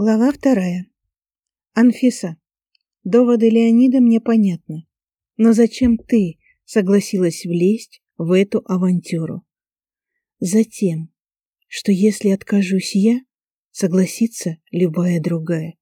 Глава вторая. Анфиса, доводы Леонида мне понятны. Но зачем ты согласилась влезть в эту авантюру? Затем, что если откажусь я, согласится любая другая.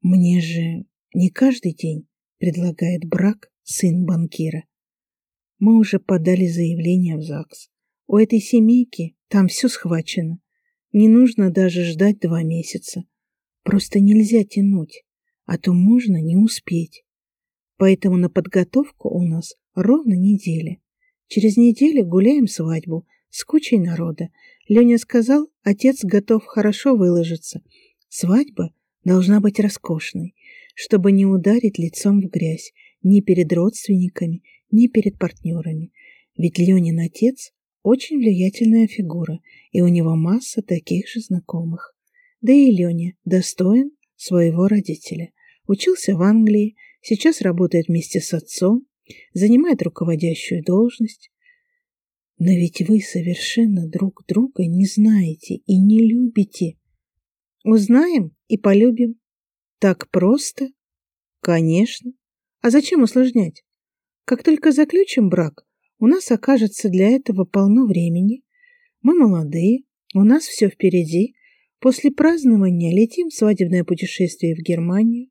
Мне же не каждый день предлагает брак сын банкира. Мы уже подали заявление в ЗАГС. У этой семейки там все схвачено. Не нужно даже ждать два месяца. Просто нельзя тянуть, а то можно не успеть. Поэтому на подготовку у нас ровно неделя. Через неделю гуляем свадьбу с кучей народа. Леня сказал, отец готов хорошо выложиться. Свадьба должна быть роскошной, чтобы не ударить лицом в грязь ни перед родственниками, ни перед партнерами. Ведь Ленин отец очень влиятельная фигура, и у него масса таких же знакомых. Да и Леня достоин своего родителя. Учился в Англии, сейчас работает вместе с отцом, занимает руководящую должность. Но ведь вы совершенно друг друга не знаете и не любите. Узнаем и полюбим. Так просто? Конечно. А зачем усложнять? Как только заключим брак, у нас окажется для этого полно времени. Мы молодые, у нас все впереди. После празднования летим в свадебное путешествие в Германию,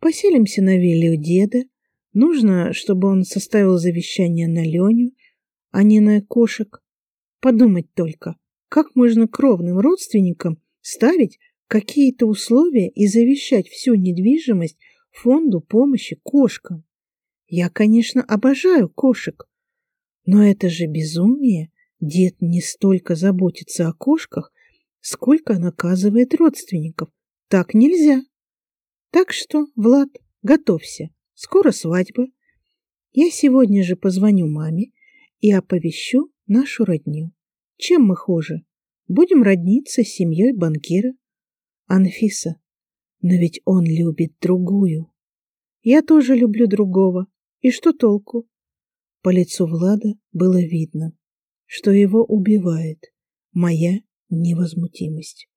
поселимся на вилле у деда. Нужно, чтобы он составил завещание на Леню, а не на кошек. Подумать только, как можно кровным родственникам ставить какие-то условия и завещать всю недвижимость фонду помощи кошкам. Я, конечно, обожаю кошек, но это же безумие. Дед не столько заботится о кошках, сколько наказывает родственников. Так нельзя. Так что, Влад, готовься. Скоро свадьба. Я сегодня же позвоню маме и оповещу нашу родню. Чем мы хуже? Будем родниться с семьей банкира. Анфиса, но ведь он любит другую. Я тоже люблю другого. И что толку? По лицу Влада было видно, что его убивает моя невозмутимость.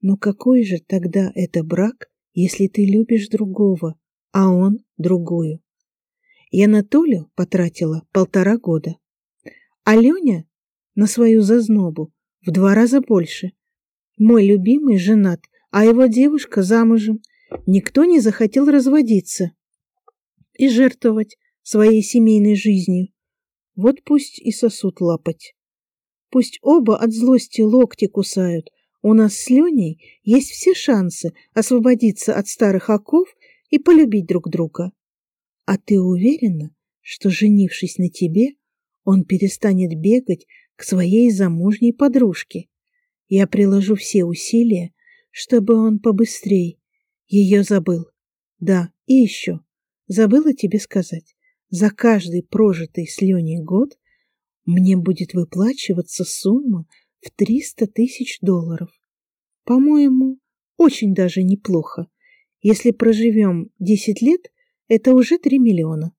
Но какой же тогда это брак, если ты любишь другого, а он другую? Я на потратила полтора года, а Леня на свою зазнобу в два раза больше. Мой любимый женат, а его девушка замужем. Никто не захотел разводиться и жертвовать своей семейной жизнью. Вот пусть и сосут лапать. Пусть оба от злости локти кусают. У нас с Леней есть все шансы освободиться от старых оков и полюбить друг друга. А ты уверена, что, женившись на тебе, он перестанет бегать к своей замужней подружке? Я приложу все усилия, чтобы он побыстрей ее забыл. Да, и еще. Забыла тебе сказать за каждый прожитый с Леней год мне будет выплачиваться сумма в 300 тысяч долларов. По-моему, очень даже неплохо. Если проживем 10 лет, это уже 3 миллиона.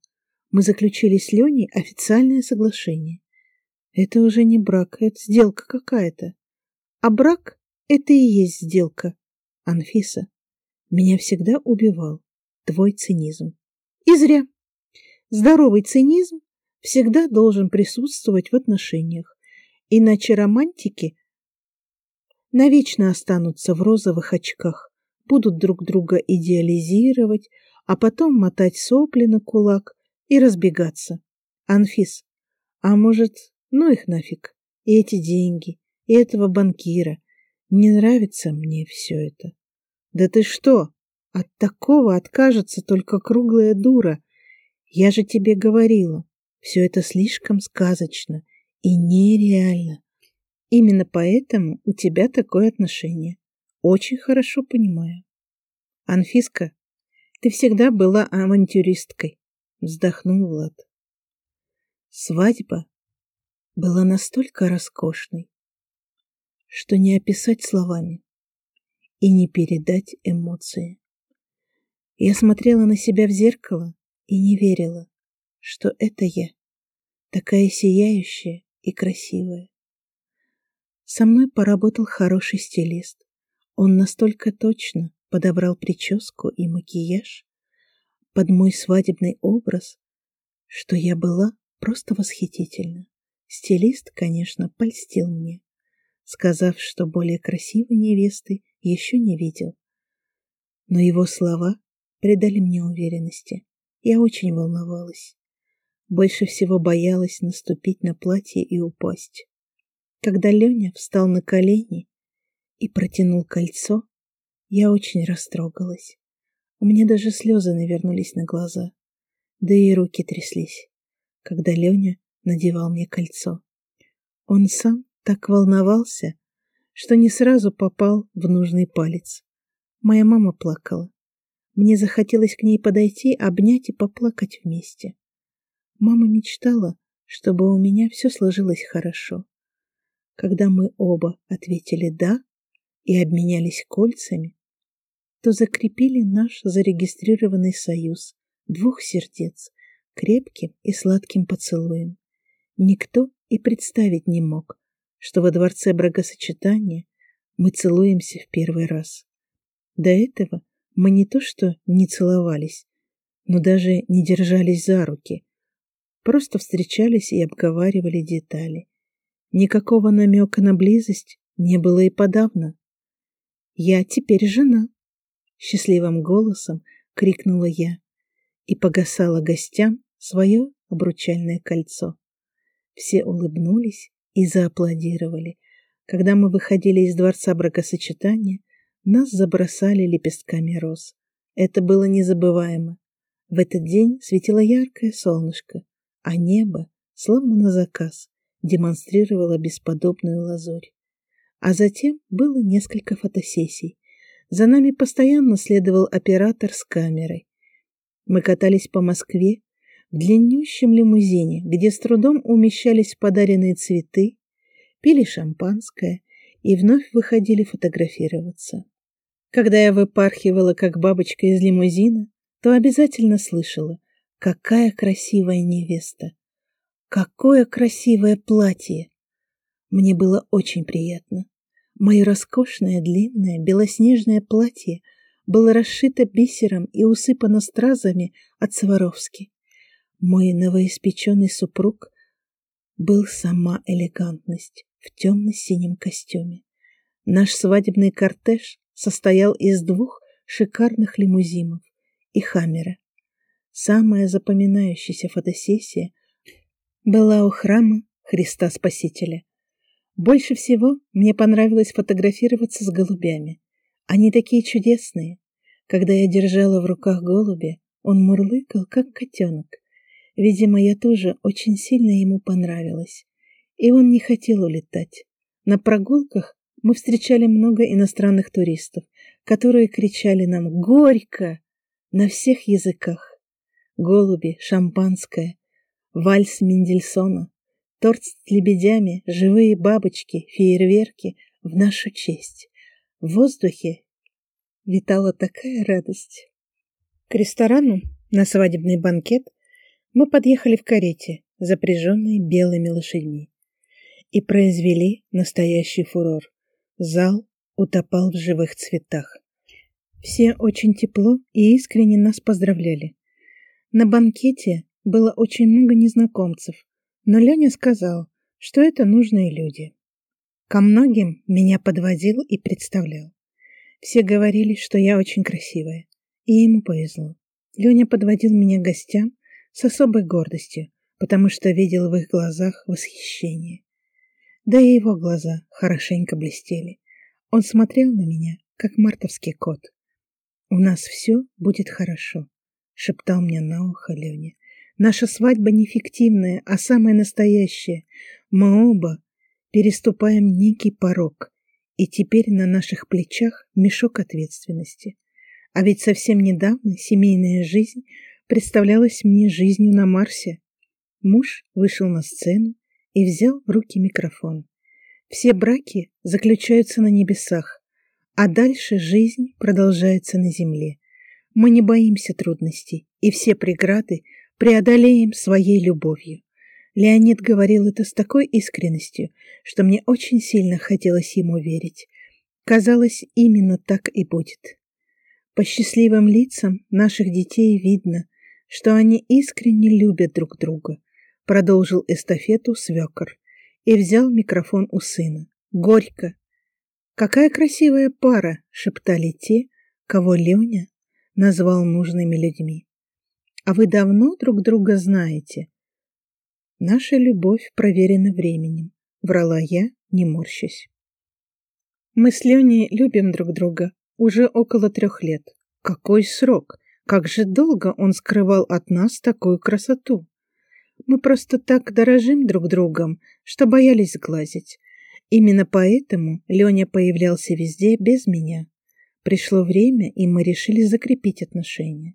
Мы заключили с Леней официальное соглашение. Это уже не брак, это сделка какая-то. А брак — это и есть сделка. Анфиса, меня всегда убивал твой цинизм. И зря. Здоровый цинизм всегда должен присутствовать в отношениях, иначе романтики навечно останутся в розовых очках, будут друг друга идеализировать, а потом мотать сопли на кулак и разбегаться. Анфис, а может, ну их нафиг, и эти деньги, и этого банкира. Не нравится мне все это. Да ты что, от такого откажется только круглая дура, я же тебе говорила, все это слишком сказочно и нереально. Именно поэтому у тебя такое отношение. Очень хорошо понимаю. Анфиска, ты всегда была авантюристкой, вздохнул Влад. Свадьба была настолько роскошной, что не описать словами и не передать эмоции. Я смотрела на себя в зеркало и не верила, что это я, такая сияющая и красивая. Со мной поработал хороший стилист. Он настолько точно подобрал прическу и макияж под мой свадебный образ, что я была просто восхитительна. Стилист, конечно, польстил мне, сказав, что более красивой невесты еще не видел. Но его слова придали мне уверенности. Я очень волновалась. Больше всего боялась наступить на платье и упасть. Когда Леня встал на колени и протянул кольцо, я очень растрогалась. У меня даже слезы навернулись на глаза, да и руки тряслись, когда Леня надевал мне кольцо. Он сам так волновался, что не сразу попал в нужный палец. Моя мама плакала. Мне захотелось к ней подойти, обнять и поплакать вместе. Мама мечтала, чтобы у меня все сложилось хорошо. Когда мы оба ответили «да» и обменялись кольцами, то закрепили наш зарегистрированный союз двух сердец крепким и сладким поцелуем. Никто и представить не мог, что во дворце бракосочетания мы целуемся в первый раз. До этого мы не то что не целовались, но даже не держались за руки, просто встречались и обговаривали детали. Никакого намека на близость не было и подавно. «Я теперь жена», счастливым голосом крикнула я и погасала гостям свое обручальное кольцо. Все улыбнулись и зааплодировали. Когда мы выходили из дворца бракосочетания, нас забросали лепестками роз. Это было незабываемо. В этот день светило яркое солнышко, а небо, словно на заказ, демонстрировало бесподобную лазурь. А затем было несколько фотосессий, за нами постоянно следовал оператор с камерой. Мы катались по Москве в длиннющем лимузине, где с трудом умещались подаренные цветы, пили шампанское и вновь выходили фотографироваться. Когда я выпархивала, как бабочка из лимузина, то обязательно слышала, какая красивая невеста, какое красивое платье. Мне было очень приятно. Мое роскошное длинное белоснежное платье было расшито бисером и усыпано стразами от Сваровски. Мой новоиспеченный супруг был сама элегантность в темно-синем костюме. Наш свадебный кортеж состоял из двух шикарных лимузинов и хаммера. Самая запоминающаяся фотосессия была у храма Христа Спасителя. Больше всего мне понравилось фотографироваться с голубями. Они такие чудесные. Когда я держала в руках голубя, он мурлыкал, как котенок. Видимо, я тоже очень сильно ему понравилась. И он не хотел улетать. На прогулках мы встречали много иностранных туристов, которые кричали нам «Горько!» на всех языках. Голуби, шампанское, вальс Мендельсона, торт с лебедями, живые бабочки, фейерверки в нашу честь. В воздухе витала такая радость. К ресторану на свадебный банкет мы подъехали в карете, запряженной белыми лошадьми, и произвели настоящий фурор. Зал утопал в живых цветах. Все очень тепло и искренне нас поздравляли. На банкете было очень много незнакомцев, но Леня сказал, что это нужные люди. Ко многим меня подводил и представлял. Все говорили, что я очень красивая, и ему повезло. Леня подводил меня к гостям с особой гордостью, потому что видел в их глазах восхищение. Да и его глаза хорошенько блестели. Он смотрел на меня, как мартовский кот. «У нас все будет хорошо», — шептал мне на ухо Леня. Наша свадьба не фиктивная, а самая настоящая. Мы оба переступаем некий порог, и теперь на наших плечах мешок ответственности. А ведь совсем недавно семейная жизнь представлялась мне жизнью на Марсе. Муж вышел на сцену и взял в руки микрофон. Все браки заключаются на небесах, а дальше жизнь продолжается на земле. Мы не боимся трудностей, и все преграды – преодолеем своей любовью. Леонид говорил это с такой искренностью, что мне очень сильно хотелось ему верить. Казалось, именно так и будет. По счастливым лицам наших детей видно, что они искренне любят друг друга, продолжил эстафету свекор и взял микрофон у сына. Горько. Какая красивая пара, шептали те, кого Леня назвал нужными людьми. А вы давно друг друга знаете? Наша любовь проверена временем, врала я, не морщась. Мы с Леней любим друг друга уже около трех лет. Какой срок? Как же долго он скрывал от нас такую красоту? Мы просто так дорожим друг другом, что боялись сглазить. Именно поэтому Леня появлялся везде без меня. Пришло время, и мы решили закрепить отношения.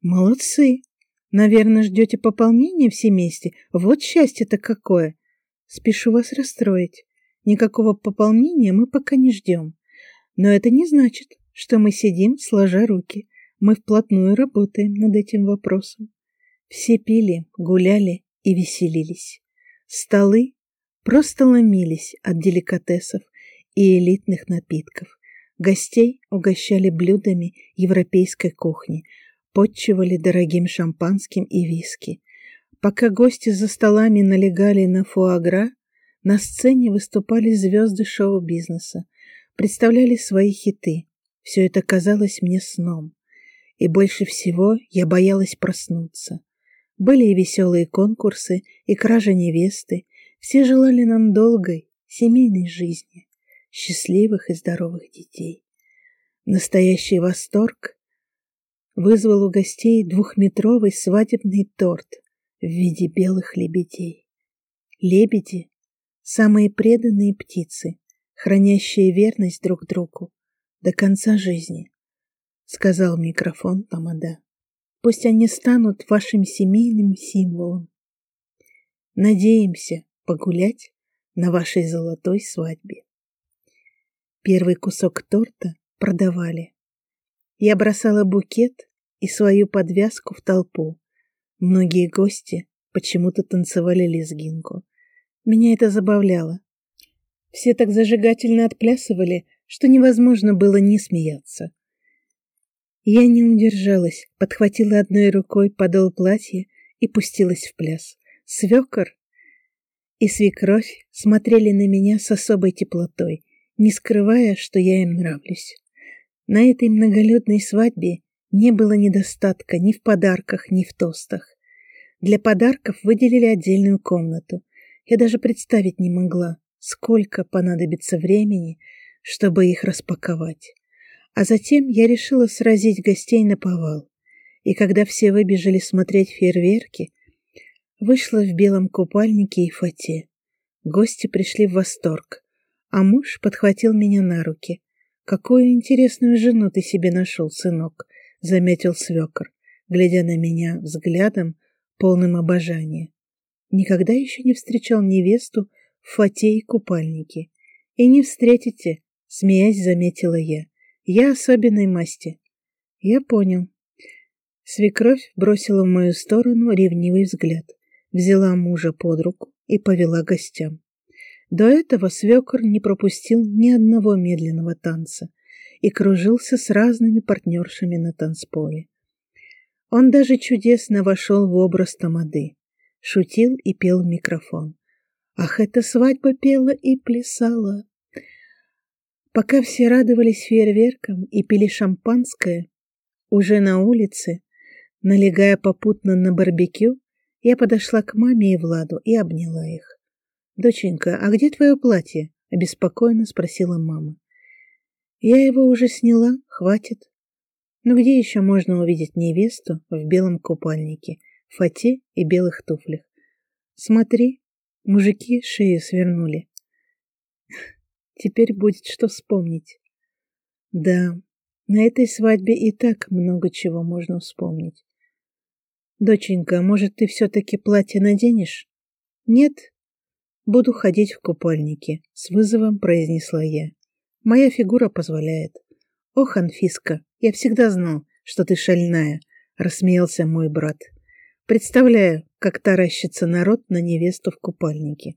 Молодцы! Наверное, ждете пополнения в семействе? Вот счастье-то какое! Спешу вас расстроить. Никакого пополнения мы пока не ждем. Но это не значит, что мы сидим, сложа руки. Мы вплотную работаем над этим вопросом. Все пили, гуляли и веселились. Столы просто ломились от деликатесов и элитных напитков. Гостей угощали блюдами европейской кухни, подчивали дорогим шампанским и виски. Пока гости за столами налегали на фуагра, на сцене выступали звезды шоу-бизнеса, представляли свои хиты. Все это казалось мне сном. И больше всего я боялась проснуться. Были и веселые конкурсы, и кража невесты. Все желали нам долгой, семейной жизни счастливых и здоровых детей. Настоящий восторг вызвал у гостей двухметровый свадебный торт в виде белых лебедей. Лебеди — самые преданные птицы, хранящие верность друг другу до конца жизни, — сказал микрофон Тамада. Пусть они станут вашим семейным символом. Надеемся погулять на вашей золотой свадьбе. Первый кусок торта продавали. Я бросала букет и свою подвязку в толпу. Многие гости почему-то танцевали лезгинку. Меня это забавляло. Все так зажигательно отплясывали, что невозможно было не смеяться. Я не удержалась, подхватила одной рукой подол платья и пустилась в пляс. Свекор и свекровь смотрели на меня с особой теплотой — не скрывая, что я им нравлюсь. На этой многолюдной свадьбе не было недостатка ни в подарках, ни в тостах. Для подарков выделили отдельную комнату. Я даже представить не могла, сколько понадобится времени, чтобы их распаковать. А затем я решила сразить гостей на повал. И когда все выбежали смотреть фейерверки, вышла в белом купальнике и фате. Гости пришли в восторг а муж подхватил меня на руки. «Какую интересную жену ты себе нашел, сынок», — заметил свекор, глядя на меня взглядом, полным обожания. Никогда еще не встречал невесту в фате и купальнике. «И не встретите», — смеясь заметила я. «Я особенной масти». «Я понял». Свекровь бросила в мою сторону ревнивый взгляд, взяла мужа под руку и повела гостям. До этого свекор не пропустил ни одного медленного танца и кружился с разными партнершами на танцполе. Он даже чудесно вошел в образ тамады, шутил и пел в микрофон. Ах, эта свадьба пела и плясала! Пока все радовались фейерверкам и пили шампанское, уже на улице, налегая попутно на барбекю, я подошла к маме и Владу и обняла их. «Доченька, а где твое платье?» — обеспокоенно спросила мама. «Я его уже сняла, хватит». «Ну где еще можно увидеть невесту в белом купальнике, фате и белых туфлях? Смотри, мужики шею свернули. Теперь будет что вспомнить». «Да, на этой свадьбе и так много чего можно вспомнить». «Доченька, может, ты все-таки платье наденешь?» «Нет, «Буду ходить в купальнике», — с вызовом произнесла я. «Моя фигура позволяет». «Ох, Анфиска, я всегда знал, что ты шальная», — рассмеялся мой брат. «Представляю, как таращится народ на невесту в купальнике».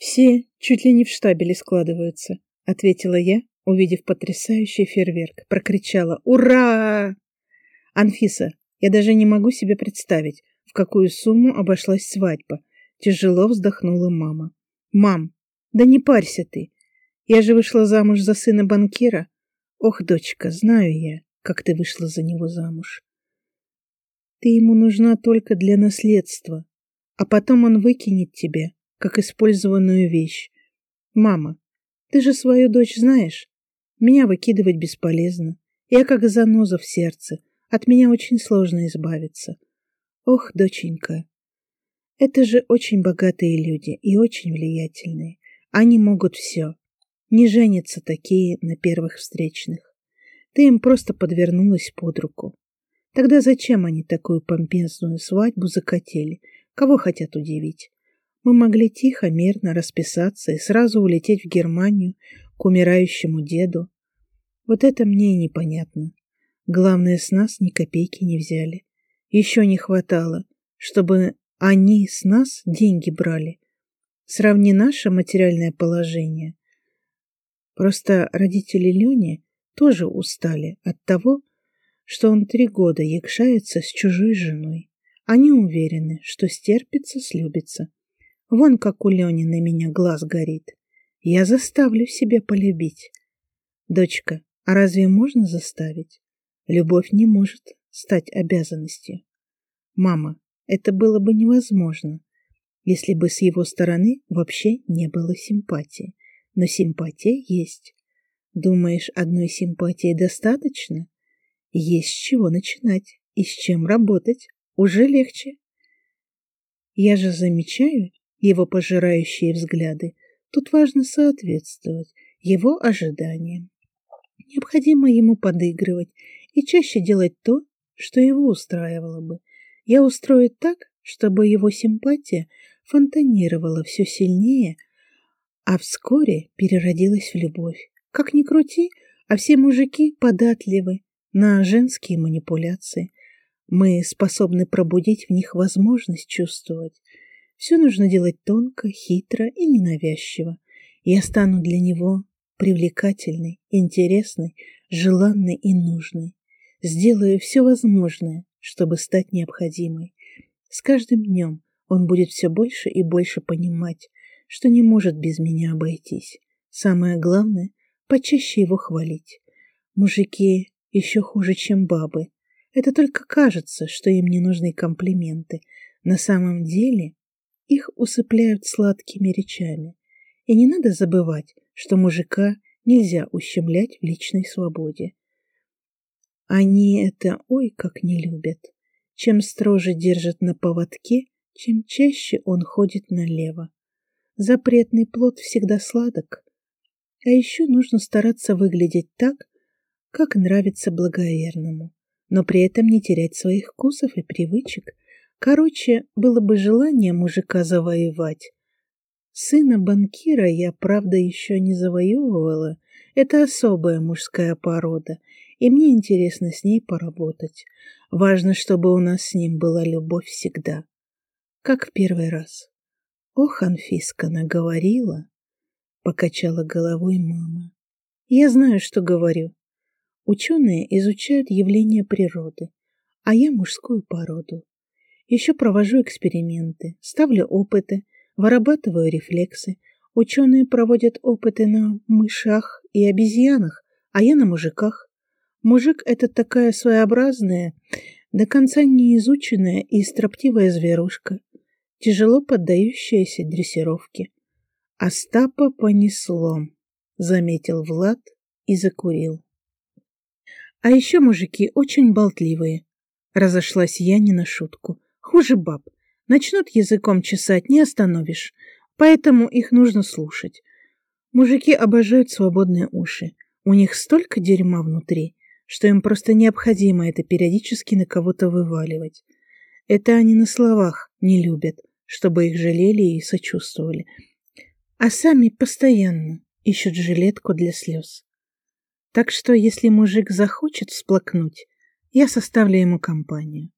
«Все чуть ли не в штабеле складываются», — ответила я, увидев потрясающий фейерверк, прокричала «Ура!». «Анфиса, я даже не могу себе представить, в какую сумму обошлась свадьба», тяжело вздохнула мама. «Мам, да не парься ты. Я же вышла замуж за сына банкира. Ох, дочка, знаю я, как ты вышла за него замуж. Ты ему нужна только для наследства, а потом он выкинет тебя, как использованную вещь. Мама, ты же свою дочь знаешь. Меня выкидывать бесполезно. Я как заноза в сердце. От меня очень сложно избавиться. Ох, доченька, это же очень богатые люди и очень влиятельные. Они могут все. Не женятся такие на первых встречных. Ты им просто подвернулась под руку. Тогда зачем они такую помпезную свадьбу закатили? Кого хотят удивить? Мы могли тихо, мирно расписаться и сразу улететь в Германию к умирающему деду. Вот это мне и непонятно. Главное, с нас ни копейки не взяли. Еще не хватало, чтобы они с нас деньги брали. Сравни наше материальное положение. Просто родители Лени тоже устали от того, что он три года якшается с чужой женой. Они уверены, что стерпится, слюбится. Вон как у Лени на меня глаз горит. Я заставлю себя полюбить. Дочка, а разве можно заставить? Любовь не может стать обязанностью. Мама, это было бы невозможно, если бы с его стороны вообще не было симпатии. Но симпатия есть. Думаешь, одной симпатии достаточно? Есть с чего начинать и с чем работать. Уже легче. Я же замечаю его пожирающие взгляды. Тут важно соответствовать его ожиданиям. Необходимо ему подыгрывать и чаще делать то, что его устраивало бы, я устрою так, чтобы его симпатия фонтанировала все сильнее, а вскоре переродилась в любовь. Как ни крути, а все мужики податливы на женские манипуляции. Мы способны пробудить в них возможность чувствовать. Все нужно делать тонко, хитро и ненавязчиво. Я стану для него привлекательной, интересной, желанной и нужной. Сделаю все возможное, чтобы стать необходимой. С каждым днем он будет все больше и больше понимать, что не может без меня обойтись. Самое главное — почаще его хвалить. Мужики еще хуже, чем бабы. Это только кажется, что им не нужны комплименты. На самом деле их усыпляют сладкими речами. И не надо забывать, что мужика нельзя ущемлять в личной свободе. Они это ой как не любят. Чем строже держат на поводке, чем чаще он ходит налево. Запретный плод всегда сладок. А еще нужно стараться выглядеть так, как нравится благоверному, но при этом не терять своих вкусов и привычек. Короче, было бы желание мужика завоевать. Сына банкира я, правда, еще не завоевывала. Это особая мужская порода, и мне интересно с ней поработать. Важно, чтобы у нас с ним была любовь всегда. Как в первый раз. Ох, Анфиска наговорила, покачала головой мама. Я знаю, что говорю. Ученые изучают явления природы, а я мужскую породу. Еще провожу эксперименты, ставлю опыты, вырабатываю рефлексы. Ученые проводят опыты на мышах и обезьянах, а я на мужиках. Мужик — это такая своеобразная, до конца не изученная и строптивая зверушка, тяжело поддающаяся дрессировке. Остапа понесло, заметил Влад и закурил. А еще мужики очень болтливые. Разошлась я не на шутку. Хуже баб. Начнут языком чесать, не остановишь. Поэтому их нужно слушать. Мужики обожают свободные уши. У них столько дерьма внутри, что им просто необходимо это периодически на кого-то вываливать. Это они на словах не любят, чтобы их жалели и сочувствовали, а сами постоянно ищут жилетку для слез. Так что, если мужик захочет всплакнуть, я составлю ему компанию.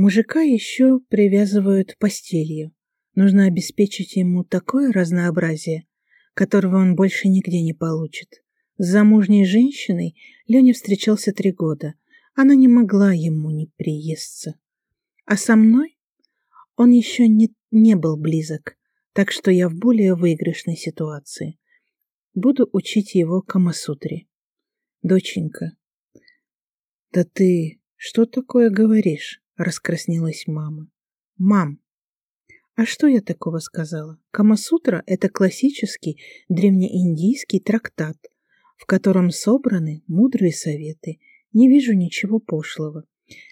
Мужика еще привязывают постелью. Нужно обеспечить ему такое разнообразие, которого он больше нигде не получит. С замужней женщиной Леня встречался три года. Она не могла ему не приесться. А со мной он еще не, не был близок, так что я в более выигрышной ситуации. Буду учить его Камасутре. Доченька. Да ты что такое говоришь? Раскраснелась мама. Мам, а что я такого сказала? Камасутра – это классический древнеиндийский трактат, в котором собраны мудрые советы. Не вижу ничего пошлого.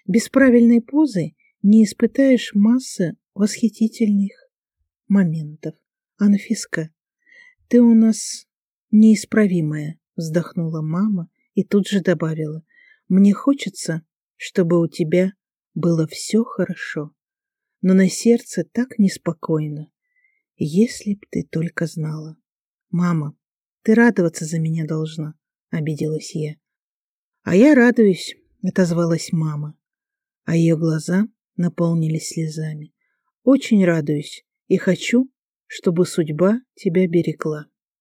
Без правильной позы не испытаешь массы восхитительных моментов. Анфиска, ты у нас неисправимая, вздохнула мама и тут же добавила. Мне хочется, чтобы у тебя было все хорошо но на сердце так неспокойно. Если б ты только знала. Мама, ты радоваться за меня должна, обиделась я. А я радуюсь, отозвалась мама, а ее глаза наполнились слезами. Очень радуюсь и хочу, чтобы судьба тебя берегла.